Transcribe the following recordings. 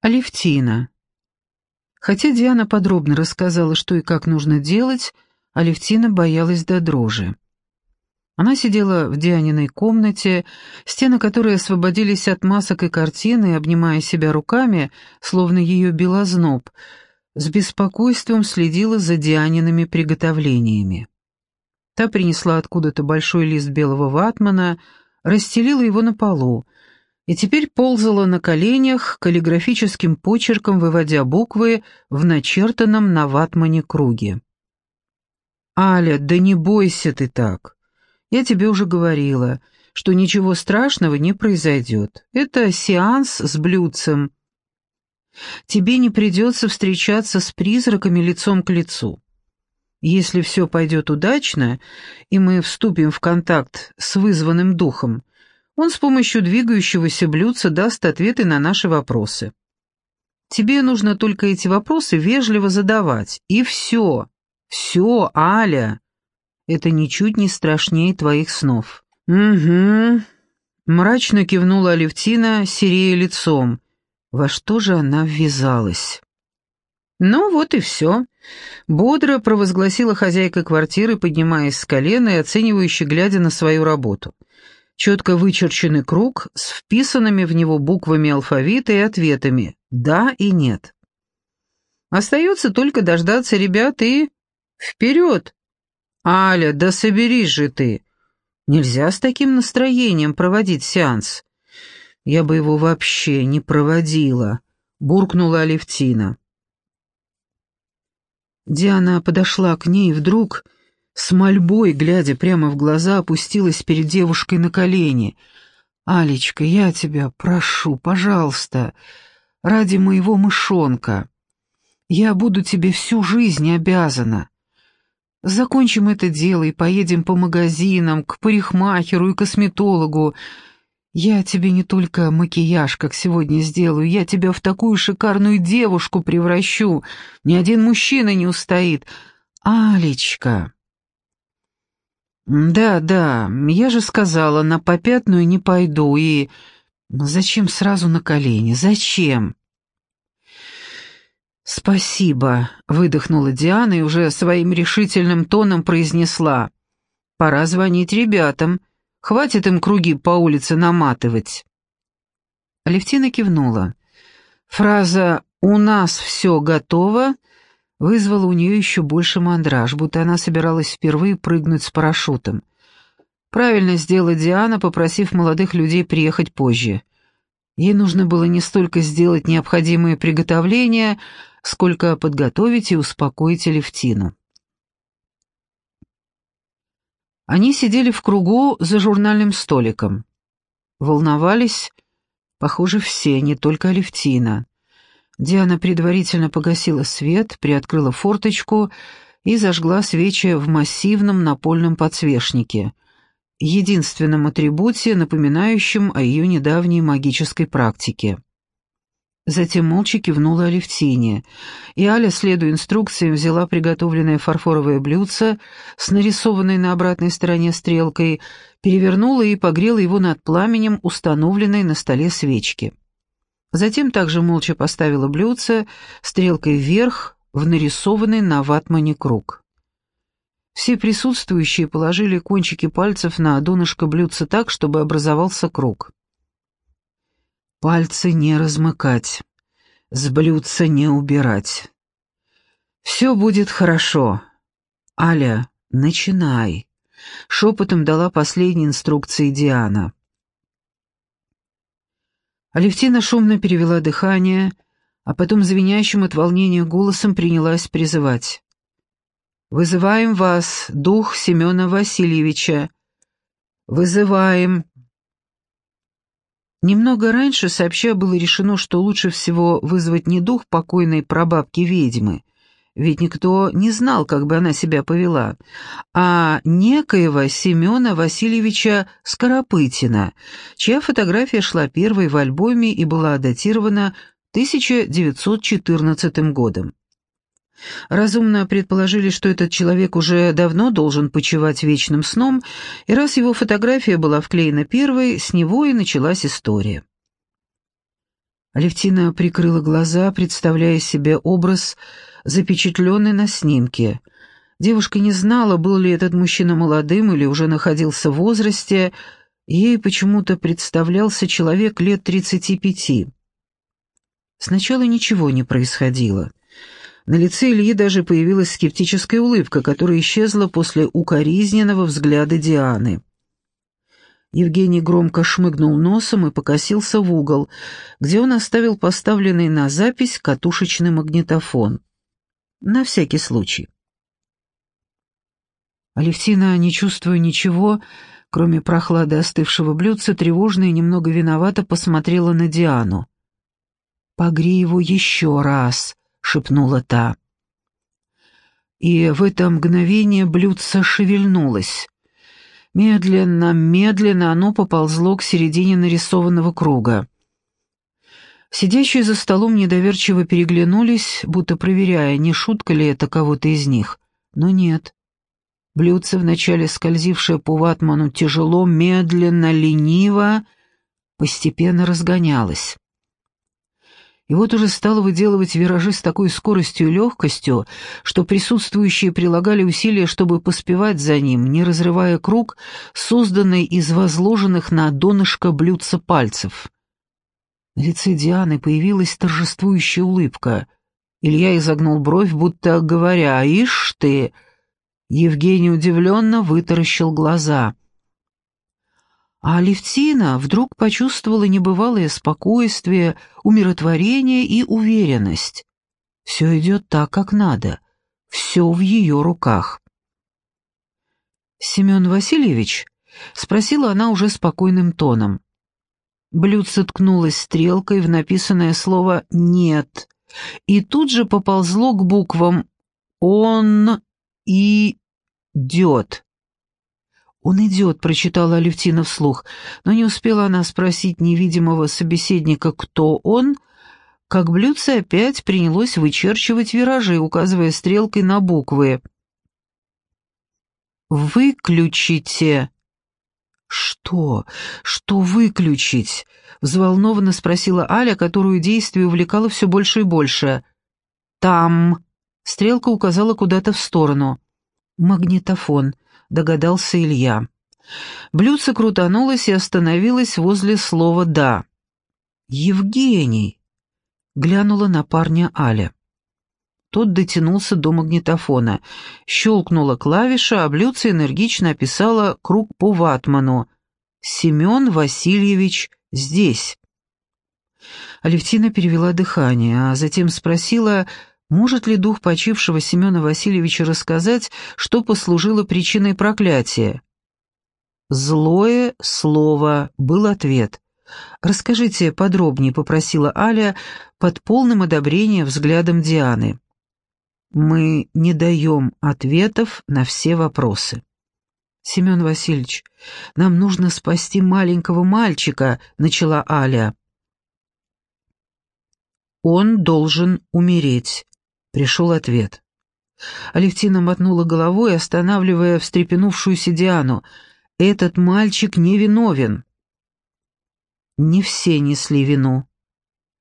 Алевтина. Хотя Диана подробно рассказала, что и как нужно делать, Алевтина боялась до дрожи. Она сидела в Дианиной комнате, стены которой освободились от масок и картины, обнимая себя руками, словно ее белозноб, с беспокойством следила за Дианиными приготовлениями. Та принесла откуда-то большой лист белого ватмана, расстелила его на полу, и теперь ползала на коленях, каллиграфическим почерком выводя буквы в начертанном на ватмане круге. «Аля, да не бойся ты так. Я тебе уже говорила, что ничего страшного не произойдет. Это сеанс с блюдцем. Тебе не придется встречаться с призраками лицом к лицу. Если все пойдет удачно, и мы вступим в контакт с вызванным духом, он с помощью двигающегося блюдца даст ответы на наши вопросы. Тебе нужно только эти вопросы вежливо задавать, и все. Все, Аля. Это ничуть не страшнее твоих снов. Угу. Мрачно кивнула Алевтина, серея лицом. Во что же она ввязалась? Ну вот и все. Бодро провозгласила хозяйка квартиры, поднимаясь с колена и оценивающе глядя на свою работу четко вычерченный круг с вписанными в него буквами алфавита и ответами «да» и «нет». Остается только дождаться ребят и... Вперед! Аля, да соберись же ты! Нельзя с таким настроением проводить сеанс. Я бы его вообще не проводила, буркнула Алевтина. Диана подошла к ней вдруг с мольбой, глядя прямо в глаза, опустилась перед девушкой на колени. «Алечка, я тебя прошу, пожалуйста, ради моего мышонка. Я буду тебе всю жизнь обязана. Закончим это дело и поедем по магазинам, к парикмахеру и косметологу. Я тебе не только макияж, как сегодня сделаю, я тебя в такую шикарную девушку превращу. Ни один мужчина не устоит. Алечка!» «Да, да, я же сказала, на попятную не пойду, и... Зачем сразу на колени? Зачем?» «Спасибо», — выдохнула Диана и уже своим решительным тоном произнесла. «Пора звонить ребятам. Хватит им круги по улице наматывать». Алевтина кивнула. Фраза «У нас все готово» вызвало у нее еще больше мандраж, будто она собиралась впервые прыгнуть с парашютом. Правильно сделала Диана, попросив молодых людей приехать позже. Ей нужно было не столько сделать необходимые приготовления, сколько подготовить и успокоить Алевтину. Они сидели в кругу за журнальным столиком. Волновались, похоже, все, не только Алевтина. Диана предварительно погасила свет, приоткрыла форточку и зажгла свечи в массивном напольном подсвечнике, единственном атрибуте, напоминающем о ее недавней магической практике. Затем молча кивнула Алевтине, и Аля, следуя инструкциям, взяла приготовленное фарфоровое блюдце с нарисованной на обратной стороне стрелкой, перевернула и погрела его над пламенем, установленной на столе свечки. Затем также молча поставила блюдце стрелкой вверх в нарисованный на ватмане круг. Все присутствующие положили кончики пальцев на донышко блюдца так, чтобы образовался круг. Пальцы не размыкать, с блюдца не убирать. «Все будет хорошо. Аля, начинай», — шепотом дала последние инструкции Диана. Алевтина шумно перевела дыхание, а потом звенящим от волнения голосом принялась призывать. «Вызываем вас, дух Семена Васильевича! Вызываем!» Немного раньше сообща было решено, что лучше всего вызвать не дух покойной прабабки-ведьмы, ведь никто не знал, как бы она себя повела, а некоего Семена Васильевича Скоропытина, чья фотография шла первой в альбоме и была датирована 1914 годом. Разумно предположили, что этот человек уже давно должен почивать вечным сном, и раз его фотография была вклеена первой, с него и началась история. Алевтина прикрыла глаза, представляя себе образ, запечатленный на снимке. Девушка не знала, был ли этот мужчина молодым или уже находился в возрасте, ей почему-то представлялся человек лет тридцати пяти. Сначала ничего не происходило. На лице Ильи даже появилась скептическая улыбка, которая исчезла после укоризненного взгляда Дианы. Евгений громко шмыгнул носом и покосился в угол, где он оставил поставленный на запись катушечный магнитофон. На всякий случай. Алевтина, не чувствуя ничего, кроме прохлады остывшего блюдца, тревожно и немного виновато посмотрела на Диану. «Погрей его еще раз», — шепнула та. И в это мгновение блюдце шевельнулось. Медленно, медленно оно поползло к середине нарисованного круга. Сидящие за столом недоверчиво переглянулись, будто проверяя, не шутка ли это кого-то из них. Но нет. Блюдце, вначале скользившее по ватману тяжело, медленно, лениво, постепенно разгонялось. И вот уже стало выделывать виражи с такой скоростью и легкостью, что присутствующие прилагали усилия, чтобы поспевать за ним, не разрывая круг, созданный из возложенных на донышко блюдца пальцев. На лице Дианы появилась торжествующая улыбка. Илья изогнул бровь, будто говоря «Ишь ты!» Евгений удивленно вытаращил глаза — а Алевтина вдруг почувствовала небывалое спокойствие, умиротворение и уверенность. Все идет так, как надо, все в ее руках. «Семен Васильевич?» — спросила она уже спокойным тоном. Блюдце ткнулось стрелкой в написанное слово «нет», и тут же поползло к буквам «он идет». «Он идет», — прочитала Алевтина вслух, но не успела она спросить невидимого собеседника, кто он, как блюдце опять принялось вычерчивать виражи, указывая стрелкой на буквы. «Выключите!» «Что? Что выключить?» — взволнованно спросила Аля, которую действие увлекало все больше и больше. «Там!» — стрелка указала куда-то в сторону. «Магнитофон», догадался Илья. Блюдце крутанулось и остановилось возле слова «да». «Евгений!» — глянула на парня Аля. Тот дотянулся до магнитофона. Щелкнула клавиша, а блюдце энергично описала круг по ватману. «Семен Васильевич здесь». Алевтина перевела дыхание, а затем спросила, может ли дух почившего Семена Васильевича рассказать, что послужило причиной проклятия? «Злое слово» был ответ. «Расскажите подробнее», — попросила Аля под полным одобрением взглядом Дианы. «Мы не даем ответов на все вопросы». «Семен Васильевич, нам нужно спасти маленького мальчика», — начала Аля. «Он должен умереть», Пришел ответ. Алевтина мотнула головой, останавливая встрепенувшуюся Диану. «Этот мальчик невиновен». Не все несли вину.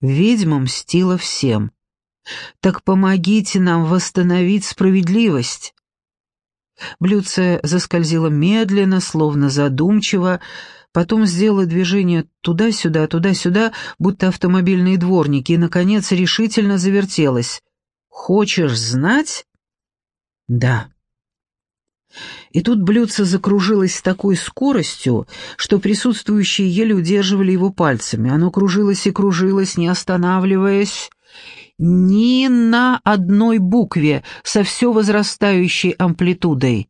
Ведьма мстила всем. «Так помогите нам восстановить справедливость». Блюдце заскользило медленно, словно задумчиво, потом сделала движение туда-сюда, туда-сюда, будто автомобильные дворники, и, наконец, решительно завертелась. Хочешь знать? Да. И тут блюдце закружилось с такой скоростью, что присутствующие еле удерживали его пальцами. Оно кружилось и кружилось, не останавливаясь, ни на одной букве, со все возрастающей амплитудой.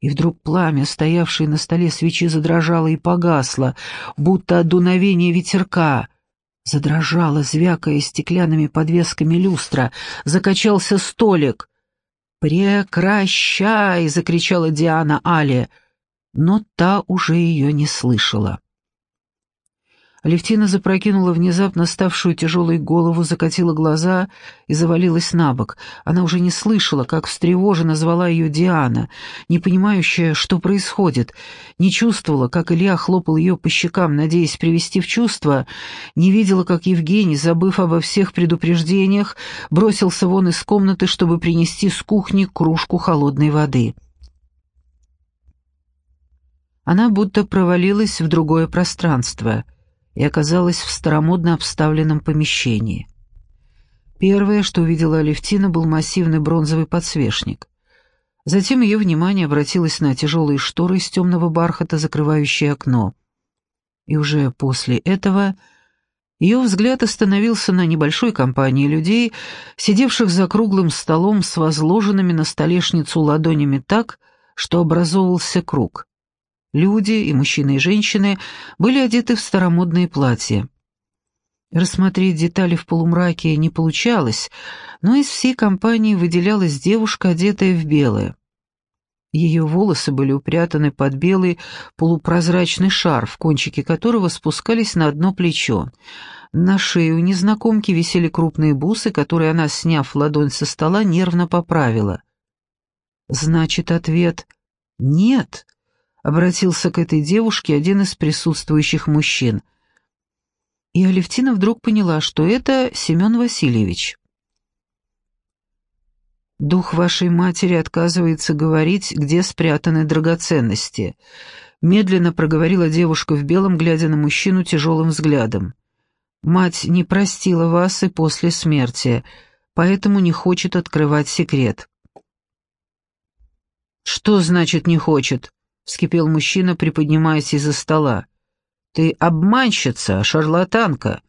И вдруг пламя, стоявшее на столе свечи, задрожало и погасло, будто от дуновения ветерка — Задрожала, звякая стеклянными подвесками люстра. Закачался столик. «Прекращай!» — закричала Диана Але, но та уже ее не слышала. Алевтина запрокинула внезапно ставшую тяжелой голову, закатила глаза и завалилась на бок. Она уже не слышала, как встревоженно звала ее Диана, не понимающая, что происходит, не чувствовала, как Илья хлопал ее по щекам, надеясь привести в чувство, не видела, как Евгений, забыв обо всех предупреждениях, бросился вон из комнаты, чтобы принести с кухни кружку холодной воды. Она будто провалилась в другое пространство — и оказалась в старомодно обставленном помещении. Первое, что увидела Алевтина, был массивный бронзовый подсвечник. Затем ее внимание обратилось на тяжелые шторы из темного бархата, закрывающие окно. И уже после этого ее взгляд остановился на небольшой компании людей, сидевших за круглым столом с возложенными на столешницу ладонями так, что образовывался круг. Люди, и мужчины, и женщины, были одеты в старомодные платья. Рассмотреть детали в полумраке не получалось, но из всей компании выделялась девушка, одетая в белое. Ее волосы были упрятаны под белый полупрозрачный шар, в кончике которого спускались на одно плечо. На шее у незнакомки висели крупные бусы, которые она, сняв ладонь со стола, нервно поправила. «Значит, ответ «нет», обратился к этой девушке один из присутствующих мужчин. И Алевтина вдруг поняла, что это Семен Васильевич. «Дух вашей матери отказывается говорить, где спрятаны драгоценности», медленно проговорила девушка в белом, глядя на мужчину тяжелым взглядом. «Мать не простила вас и после смерти, поэтому не хочет открывать секрет». «Что значит «не хочет»?» — вскипел мужчина, приподнимаясь из-за стола. «Ты обманщица, шарлатанка.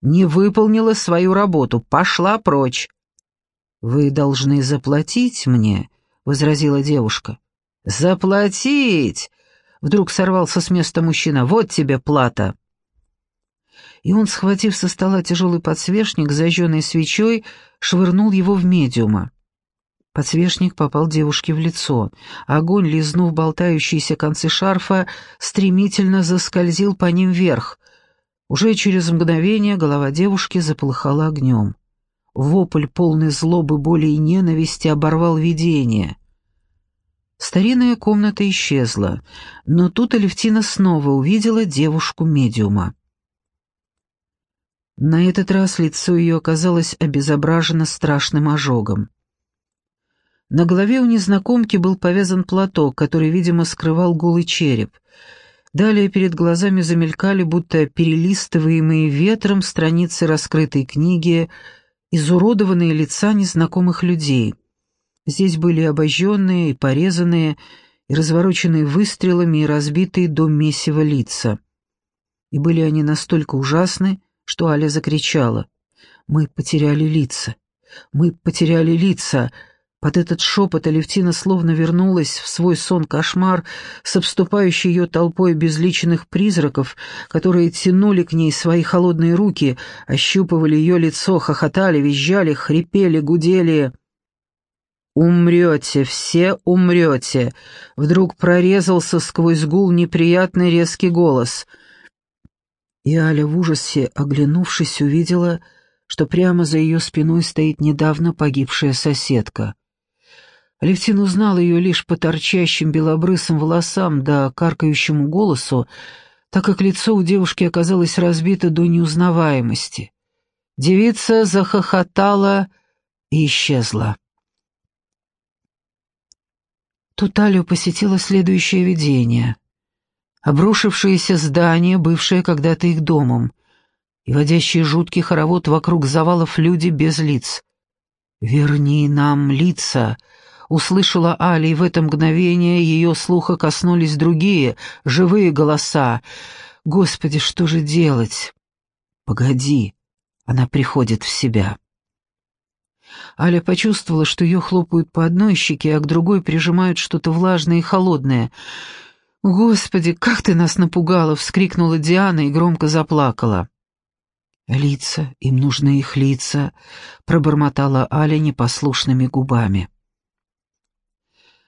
Не выполнила свою работу, пошла прочь». «Вы должны заплатить мне», — возразила девушка. «Заплатить!» — вдруг сорвался с места мужчина. «Вот тебе плата!» И он, схватив со стола тяжелый подсвечник с зажженной свечой, швырнул его в медиума. Подсвечник попал девушке в лицо. Огонь, лизнув болтающиеся концы шарфа, стремительно заскользил по ним вверх. Уже через мгновение голова девушки заполыхала огнем. Вопль, полный злобы, боли и ненависти, оборвал видение. Старинная комната исчезла, но тут Алевтина снова увидела девушку-медиума. На этот раз лицо ее оказалось обезображено страшным ожогом. На голове у незнакомки был повязан платок, который, видимо, скрывал голый череп. Далее перед глазами замелькали, будто перелистываемые ветром страницы раскрытой книги, изуродованные лица незнакомых людей. Здесь были обожженные и порезанные, и развороченные выстрелами и разбитые до месива лица. И были они настолько ужасны, что Аля закричала. «Мы потеряли лица! Мы потеряли лица!» Под этот шепот Алевтина словно вернулась в свой сон-кошмар с обступающей ее толпой безличных призраков, которые тянули к ней свои холодные руки, ощупывали ее лицо, хохотали, визжали, хрипели, гудели. «Умрете, все умрете!» Вдруг прорезался сквозь гул неприятный резкий голос. И Аля в ужасе, оглянувшись, увидела, что прямо за ее спиной стоит недавно погибшая соседка. Алевтин узнал ее лишь по торчащим белобрысым волосам да каркающему голосу, так как лицо у девушки оказалось разбито до неузнаваемости. Девица захохотала и исчезла. Тут Алю посетило следующее видение. Обрушившееся здание, бывшее когда-то их домом, и водящий жуткий хоровод вокруг завалов люди без лиц. «Верни нам лица!» Услышала Али, и в это мгновение ее слуха коснулись другие, живые голоса. «Господи, что же делать?» «Погоди!» Она приходит в себя. Аля почувствовала, что ее хлопают по одной щеке, а к другой прижимают что-то влажное и холодное. «Господи, как ты нас напугала!» — вскрикнула Диана и громко заплакала. «Лица, им нужны их лица», — пробормотала Аля непослушными губами.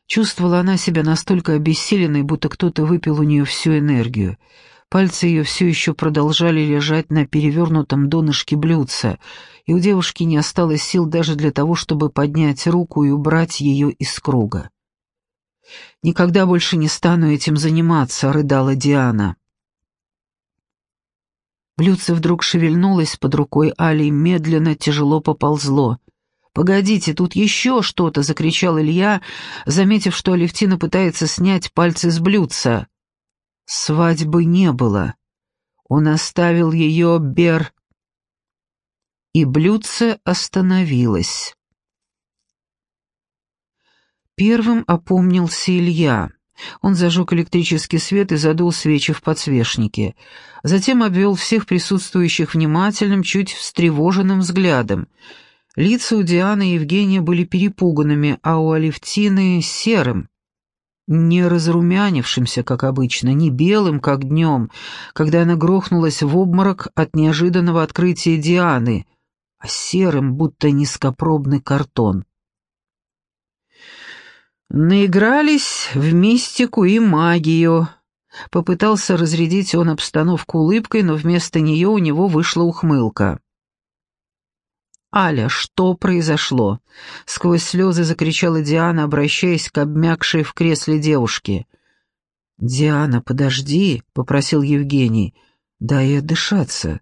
Чувствовала она себя настолько обессиленной, будто кто-то выпил у нее всю энергию. Пальцы ее все еще продолжали лежать на перевернутом донышке блюдца, и у девушки не осталось сил даже для того, чтобы поднять руку и убрать ее из круга. «Никогда больше не стану этим заниматься», — рыдала Диана. Блюдце вдруг шевельнулось под рукой Али медленно, тяжело поползло. «Погодите, тут еще что-то!» — закричал Илья, заметив, что Алевтина пытается снять пальцы с блюдца. Свадьбы не было. Он оставил ее Бер... И блюдце остановилось. Первым опомнился Илья. Он зажег электрический свет и задул свечи в подсвечнике. Затем обвел всех присутствующих внимательным, чуть встревоженным взглядом. Лица у Дианы и Евгения были перепуганными, а у Алевтины — серым. Не разрумянившимся, как обычно, не белым, как днем, когда она грохнулась в обморок от неожиданного открытия Дианы, а серым, будто низкопробный картон. Наигрались в мистику и магию. Попытался разрядить он обстановку улыбкой, но вместо нее у него вышла ухмылка. «Аля, что произошло?» — сквозь слезы закричала Диана, обращаясь к обмякшей в кресле девушке. «Диана, подожди», — попросил Евгений. «Дай отдышаться.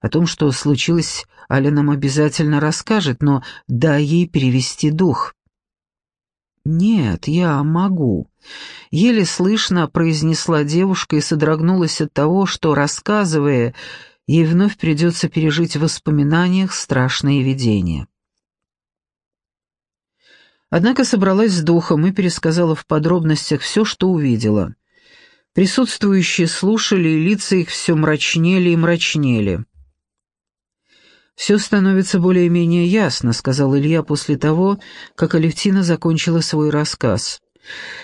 О том, что случилось, Аля нам обязательно расскажет, но дай ей перевести дух». «Нет, я могу», — еле слышно произнесла девушка и содрогнулась от того, что, рассказывая, ей вновь придется пережить в воспоминаниях страшные видения. Однако собралась с духом и пересказала в подробностях все, что увидела. Присутствующие слушали, и лица их все мрачнели и мрачнели. «Все становится более-менее ясно», — сказал Илья после того, как Алевтина закончила свой рассказ.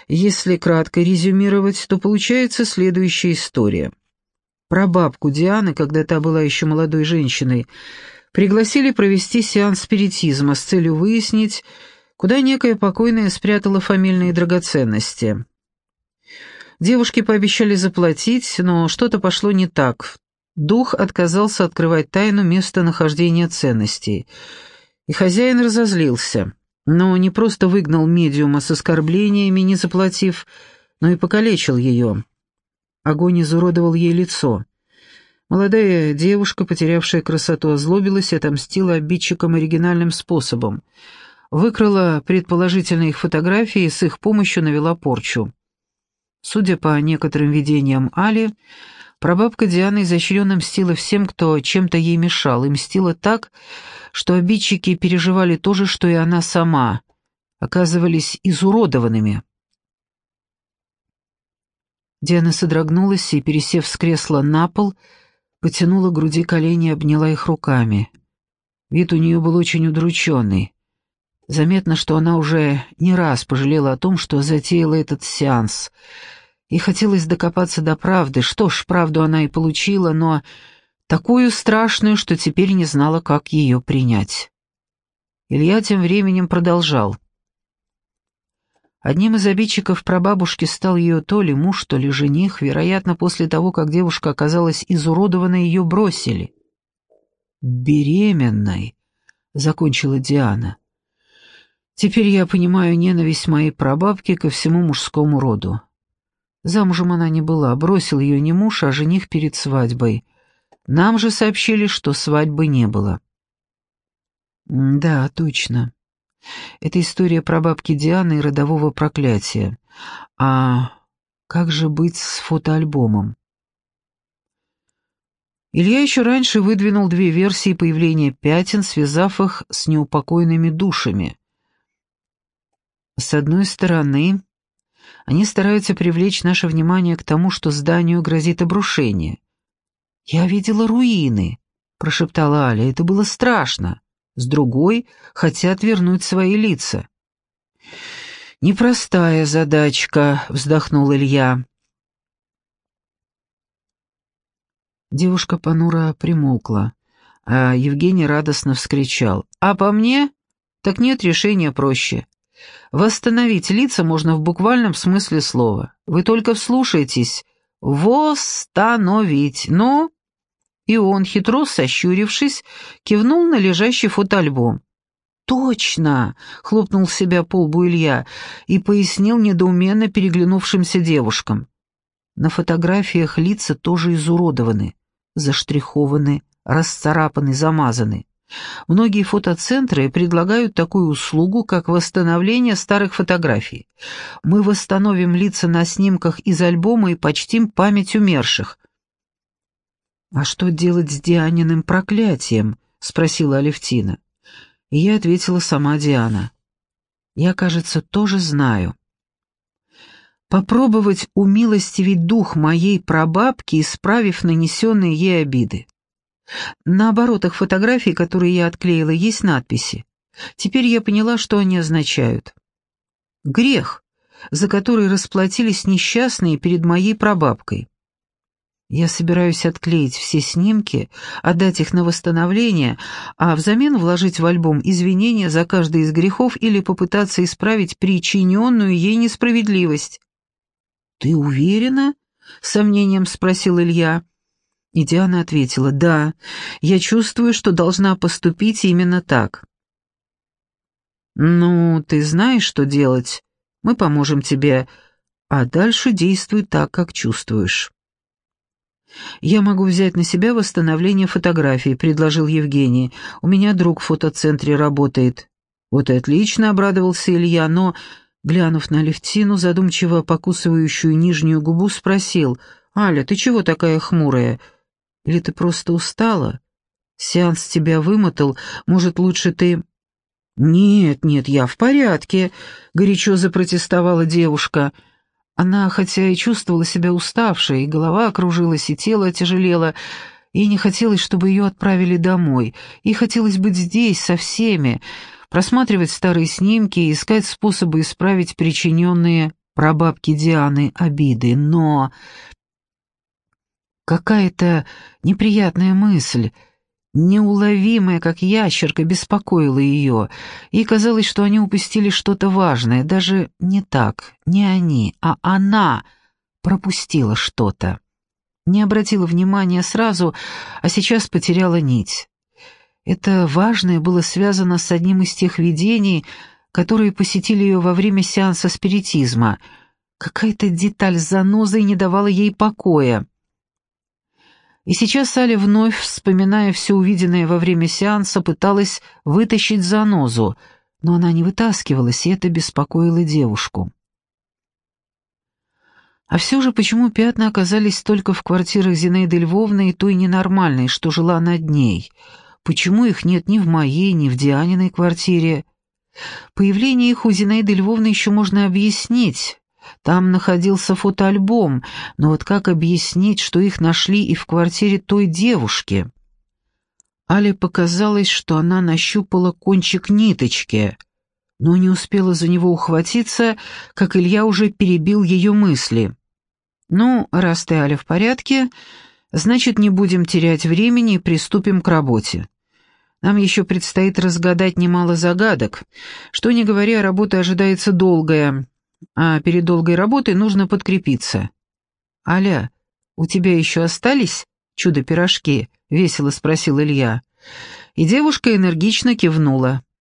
«Если кратко резюмировать, то получается следующая история. Прабабку Дианы, когда та была еще молодой женщиной, пригласили провести сеанс спиритизма с целью выяснить, куда некая покойная спрятала фамильные драгоценности». Девушке пообещали заплатить, но что-то пошло не так. Дух отказался открывать тайну местонахождения ценностей, и хозяин разозлился, но не просто выгнал медиума с оскорблениями, не заплатив, но и покалечил ее. Огонь изуродовал ей лицо. Молодая девушка, потерявшая красоту, озлобилась и отомстила обидчикам оригинальным способом. Выкрала предположительно их фотографии и с их помощью навела порчу. Судя по некоторым видениям Али, Прабабка Диана изощренно мстила всем, кто чем-то ей мешал, и мстила так, что обидчики переживали то же, что и она сама, оказывались изуродованными. Диана содрогнулась и, пересев с кресла на пол, потянула груди колени и обняла их руками. Вид у нее был очень удрученный. Заметно, что она уже не раз пожалела о том, что затеяла этот сеанс — и хотелось докопаться до правды. Что ж, правду она и получила, но такую страшную, что теперь не знала, как ее принять. Илья тем временем продолжал. Одним из обидчиков прабабушки стал ее то ли муж, то ли жених. Вероятно, после того, как девушка оказалась изуродована, ее бросили. «Беременной», — закончила Диана. «Теперь я понимаю ненависть моей прабабки ко всему мужскому роду. Замужем она не была, бросил ее не муж, а жених перед свадьбой. Нам же сообщили, что свадьбы не было. Да, точно. Это история про бабки Дианы и родового проклятия. А как же быть с фотоальбомом? Илья еще раньше выдвинул две версии появления пятен, связав их с неупокоенными душами. С одной стороны, они стараются привлечь наше внимание к тому, что зданию грозит обрушение. «Я видела руины», — прошептала Аля, — «это было страшно». С другой — хотят вернуть свои лица. «Непростая задачка», — вздохнул Илья. Девушка понуро примолкла, а Евгений радостно вскричал. «А по мне? Так нет решения проще. Восстановить лица можно в буквальном смысле слова. Вы только вслушайтесь «Восстановить! Ну?» И он, хитро сощурившись, кивнул на лежащий фотоальбом. «Точно!» — хлопнул себя по лбу Илья и пояснил недоуменно переглянувшимся девушкам. На фотографиях лица тоже изуродованы, заштрихованы, расцарапаны, замазаны. Многие фотоцентры предлагают такую услугу, как восстановление старых фотографий. Мы восстановим лица на снимках из альбома и почтим память умерших. «А что делать с Дианиным проклятием?» — спросила Алевтина. И я ответила сама Диана. «Я, кажется, тоже знаю». Попробовать умилостивить дух моей прабабки, исправив нанесенные ей обиды. На оборотах фотографий, которые я отклеила, есть надписи. Теперь я поняла, что они означают. Грех, за который расплатились несчастные перед моей прабабкой. Я собираюсь отклеить все снимки, отдать их на восстановление, а взамен вложить в альбом извинения за каждый из грехов или попытаться исправить причиненную ей несправедливость. «Ты уверена?» — сомнением спросил Илья. И Диана ответила, «Да, я чувствую, что должна поступить именно так». «Ну, ты знаешь, что делать. Мы поможем тебе, а дальше действуй так, как чувствуешь». «Я могу взять на себя восстановление фотографий», — предложил Евгений. «У меня друг в фотоцентре работает». «Вот и отлично», — обрадовался Илья, но, глянув на Левтину, задумчиво покусывающую нижнюю губу, спросил, «Аля, ты чего такая хмурая? Или ты просто устала? Сеанс тебя вымотал, может, лучше ты...» «Нет, нет, я в порядке», — горячо запротестовала девушка. Она, хотя и чувствовала себя уставшей, и голова окружилась, и тело тяжелело, и не хотелось, чтобы ее отправили домой. Ей хотелось быть здесь, со всеми, просматривать старые снимки и искать способы исправить причиненные прабабке Дианы обиды. Но Какая-то неприятная мысль, неуловимая, как ящерка, беспокоила ее, и казалось, что они упустили что-то важное, даже не так, не они, а она пропустила что-то. Не обратила внимания сразу, а сейчас потеряла нить. Это важное было связано с одним из тех видений, которые посетили ее во время сеанса спиритизма. Какая-то деталь с занозой не давала ей покоя. И сейчас Аля вновь, вспоминая все увиденное во время сеанса, пыталась вытащить занозу, но она не вытаскивалась, и это беспокоило девушку. А все же почему пятна оказались только в квартирах Зинаиды Львовны и той ненормальной, что жила над ней? Почему их нет ни в моей, ни в Дианиной квартире? Появление их у Зинаиды Львовны еще можно объяснить. Там находился фотоальбом, но вот как объяснить, что их нашли и в квартире той девушки? Але показалось, что она нащупала кончик ниточки, но не успела за него ухватиться, как Илья уже перебил ее мысли. «Ну, раз ты, Аля, в порядке, значит, не будем терять времени и приступим к работе. Нам еще предстоит разгадать немало загадок. Что ни говоря, работа ожидается долгая» а перед долгой работой нужно подкрепиться. «Аля, у тебя еще остались чудо-пирожки?» — весело спросил Илья. И девушка энергично кивнула.